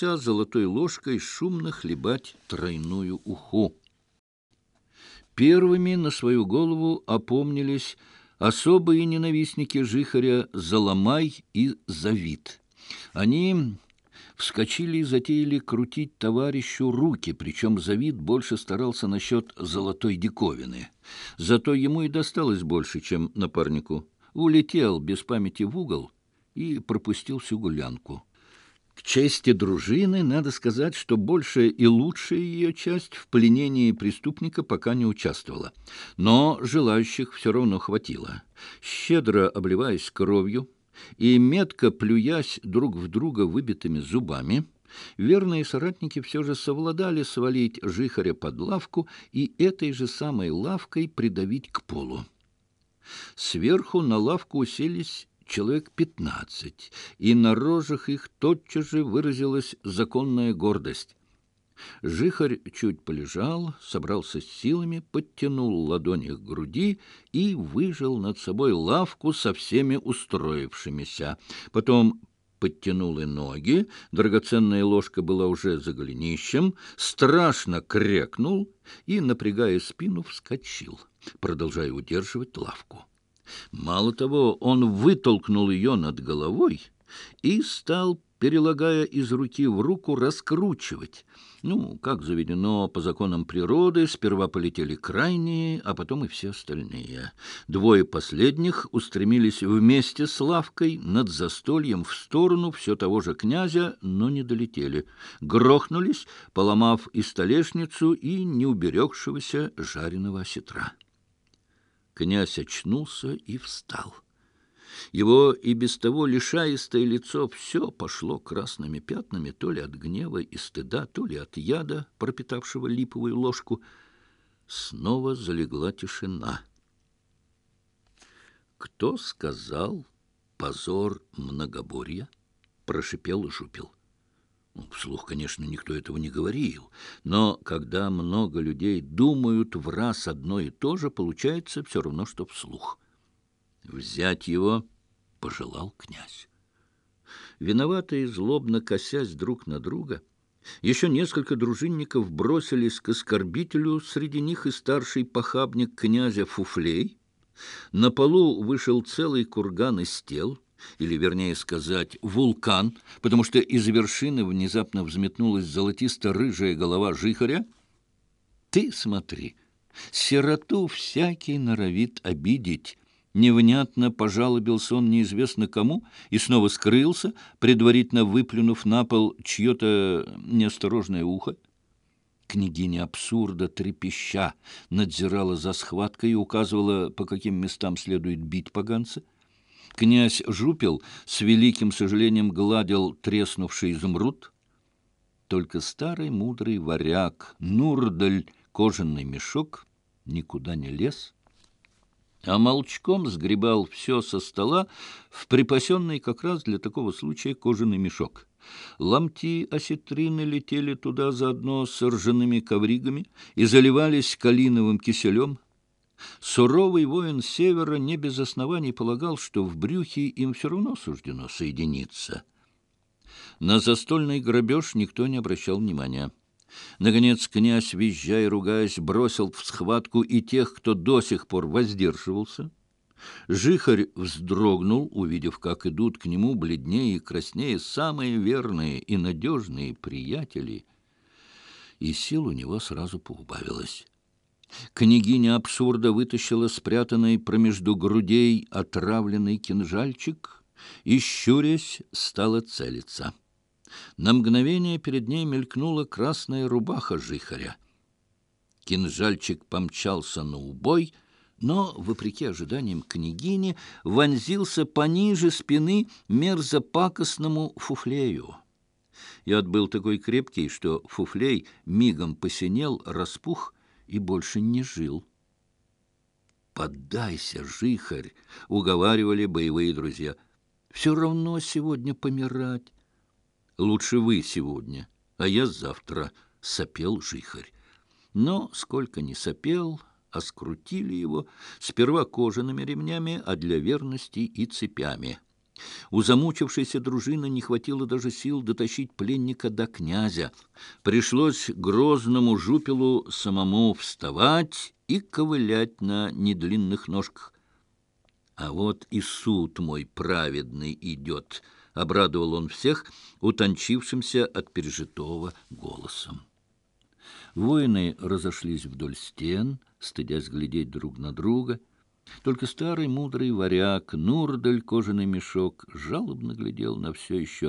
принялся золотой ложкой шумно хлебать тройную уху. Первыми на свою голову опомнились особые ненавистники Жихаря Заломай и Завид. Они вскочили и затеяли крутить товарищу руки, причем Завид больше старался насчет золотой диковины. Зато ему и досталось больше, чем напарнику. Улетел без памяти в угол и пропустил всю гулянку. К чести дружины надо сказать, что большая и лучшая ее часть в пленении преступника пока не участвовала. Но желающих все равно хватило. Щедро обливаясь кровью и метко плюясь друг в друга выбитыми зубами, верные соратники все же совладали свалить жихаря под лавку и этой же человек пятнадцать, и на рожах их тотчас же выразилась законная гордость. Жихарь чуть полежал, собрался с силами, подтянул ладони к груди и выжил над собой лавку со всеми устроившимися. Потом подтянул и ноги, драгоценная ложка была уже за голенищем, страшно крякнул и, напрягая спину, вскочил, продолжая удерживать лавку. Мало того, он вытолкнул ее над головой и стал, перелагая из руки в руку, раскручивать. Ну, как заведено по законам природы, сперва полетели крайние, а потом и все остальные. Двое последних устремились вместе с лавкой над застольем в сторону все того же князя, но не долетели. Грохнулись, поломав и столешницу, и неуберегшегося жареного осетра. Князь очнулся и встал. Его и без того лишаистое лицо все пошло красными пятнами, то ли от гнева и стыда, то ли от яда, пропитавшего липовую ложку. Снова залегла тишина. «Кто сказал позор многоборья?» — прошипел Жупил. Ну, Вслух, конечно, никто этого не говорил, но когда много людей думают в раз одно и то же, получается все равно, что вслух. Взять его пожелал князь. Виноватые, злобно косясь друг на друга, еще несколько дружинников бросились к оскорбителю, среди них и старший похабник князя Фуфлей. На полу вышел целый курган из тел — или, вернее сказать, вулкан, потому что из вершины внезапно взметнулась золотисто-рыжая голова жихаря. Ты смотри, сироту всякий норовит обидеть. Невнятно пожалобился он неизвестно кому и снова скрылся, предварительно выплюнув на пол чье-то неосторожное ухо. Княгиня абсурда трепеща надзирала за схваткой и указывала, по каким местам следует бить поганца. Князь Жупел с великим сожалением гладил треснувший изумруд. Только старый мудрый варяг Нурдаль, кожаный мешок, никуда не лез, а молчком сгребал все со стола в припасенный как раз для такого случая кожаный мешок. Ломти осетрины летели туда заодно с ржаными ковригами и заливались калиновым киселем — Суровый воин севера не без оснований полагал, что в брюхе им все равно суждено соединиться. На застольный грабеж никто не обращал внимания. Наконец князь, визжая и ругаясь, бросил в схватку и тех, кто до сих пор воздерживался. Жихарь вздрогнул, увидев, как идут к нему бледнее и краснее самые верные и надежные приятели, и сил у него сразу поубавилось. Княгиня абсурда вытащила спрятанный промежду грудей отравленный кинжальчик и, щурясь, стала целиться. На мгновение перед ней мелькнула красная рубаха жихаря. Кинжальчик помчался на убой, но, вопреки ожиданиям княгини, вонзился пониже спины мерзопакостному фуфлею. Яд был такой крепкий, что фуфлей мигом посинел, распух — и больше не жил. «Поддайся, жихарь!» — уговаривали боевые друзья. «Все равно сегодня помирать. Лучше вы сегодня, а я завтра», — сопел жихарь. Но сколько ни сопел, а скрутили его, сперва кожаными ремнями, а для верности и цепями — у замучившейся дружины не хватило даже сил дотащить пленника до князя. Пришлось грозному жупелу самому вставать и ковылять на недлинных ножках. «А вот и суд мой праведный идет», — обрадовал он всех утончившимся от пережитого голосом. Воины разошлись вдоль стен, стыдясь глядеть друг на друга — только старый мудрый варяг Нурдаль кожаный мешок жалобно глядел на все еще